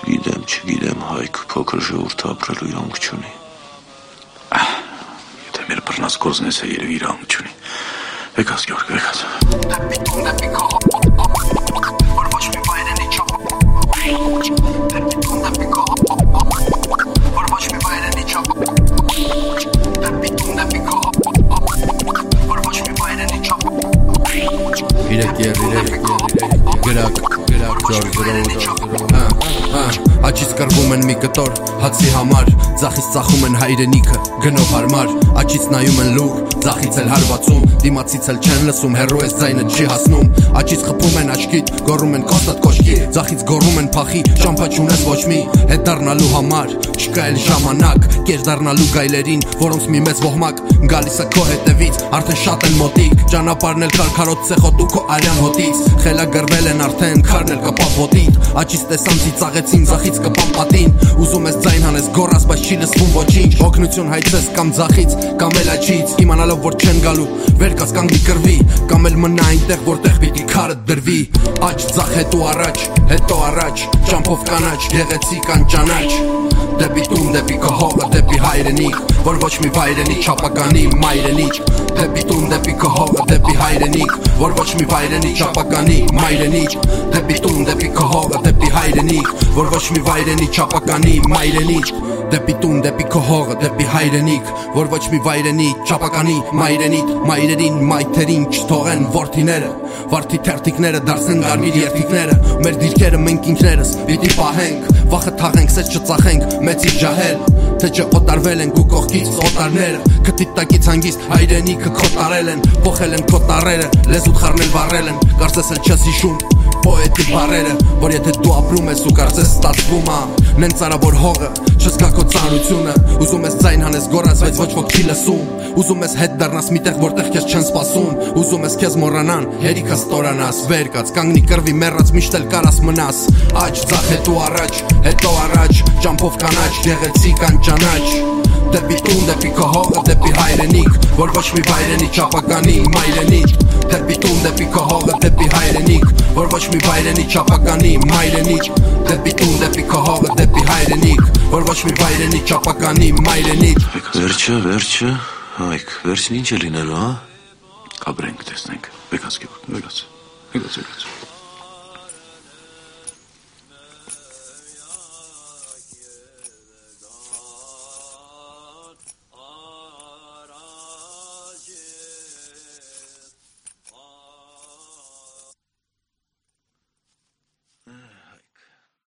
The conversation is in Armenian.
Չգիտեմ, չգիտեմ, հայք փոքր ժողովուրդ ապրելու իրավունք չունի։ Եթե մեր բռնած գործն էս է երևի իրավունք չունի։ Եկած Գյորգ, մի բայրենի չափ Իրեք եւ իրեք գրակ գրակ ջոր գրոուդ հա աչից կրվում են մի կտոր հացի համար Ձախից ծախում են հայրենիքը գնով հարմար Աչից նայում են լուր Ձախից էլ հարվածում Դիմացից էլ չեն լսում հերո ես ձայնը չի հասնում Աչից խփում են աչքիդ Գոռում են կոստատ կոշկի Ձախից գոռում են փախի Շամփա չունես ոչ մի Հետ դառնալու համար Չկա էլ ժամանակ Կեր դառնալու գայլերին Որոնց մի մեծ ոհմակ Գալիս է քո հետևից Արդեն շատ են մոտիկ Ճանապարհն էլ քարքարոտ ցեխոտ ու քո արյան հոտից Խելագրվել են արդեն քարն էլ կպավ ոտիդ Աչից տեսան ծիծաղեցին Ձախից կպան պատին Ուզում ես ձայն հանես գոռաս բայց չի լսվում ոչինչ Օգնություն հայցես կամ ձախից կամ էլ աչից Իմանալով որ չեն գալու վեր կաս կանգնի կրվի Կամ էլ մնա այնտեղ որտեղ պիտի քարը դրվի Աչ ձախ հետո առաջ հետո առաջ Ճամփով կանաչ գեղեցիկ անճանաչ Դեպի տուն, դեպի քո հողը, դեպի հայրենիք Որ ոչ մի վայրենի չապականի մայրենիք Դեպի տուն, դեպի քո հողը, դեպի հայրենիք Որ ոչ մի վայրենի չապականի մայրենիք Դեպի տուն, դեպի քո հողը, դեպի հայրենիք Որ ոչ մի վայրենի չապականի մայրենիք դեպի տուն, դեպի քո հողը, դեպի հայրենիք, որ ոչ մի վայրենի, ճապականի, մայրենիդ, մայրերին, մայթերին չթողեն worth-իները, վարդի թերթիկները դարձեն կարմիր երթիկները, մեր դիրքերը մենք ինքներս պիտի պահենք, վախը թաղենք, սեզ չծախենք, մեծի ջահել, թե չէ օտարվել են քո կողքից օտարները քթիտակից հանգիստ հայրենիքը քոտարել են փոխել են քոտարերը լեզուդ խառնել վառել են կարծես էլ չես հիշում պոետի բարերը Որ եթե դու ապրում ես ու կարծես ստացվում ա Նենց արա որ հողը չզգա քո ծանրությունը Ուզում ես ձայն հանես գորած բայց ոչ ոք չի լսում Ուզում ես հետ դառնաս միտեղ որտեղ քեզ չեն սպասում Ուզում ես քեզ մոռանան հերիքը ստորանաս Վեր կաց կանգնի կրվի մեռած միշտ էլ կարաս մնաս Աչ ցախ հետո առաջ հետո առաջ ճամփով կանաչ գեղեցիկ անճանաչ Դեպի տուն, դեպի քո հողը, դեպի հայրենիք Որ ոչ մի վայրենի չապականի մայրենիք Դեպի տուն, դեպի քո հողը, դեպի հայրենիք Որ ոչ մի վայրենի չապականի մայրենիք Դեպի տուն, դեպի քո հողը, դեպի հայրենիք Որ ոչ մի վայրենի չապականի մայրենիք Վերջը, վերջը, հայք, վերջն ինչ է լինելու, հա? Կաբրենք, տեսնենք։ Եկած Գյորգ, եկած։ Եկած, եկած։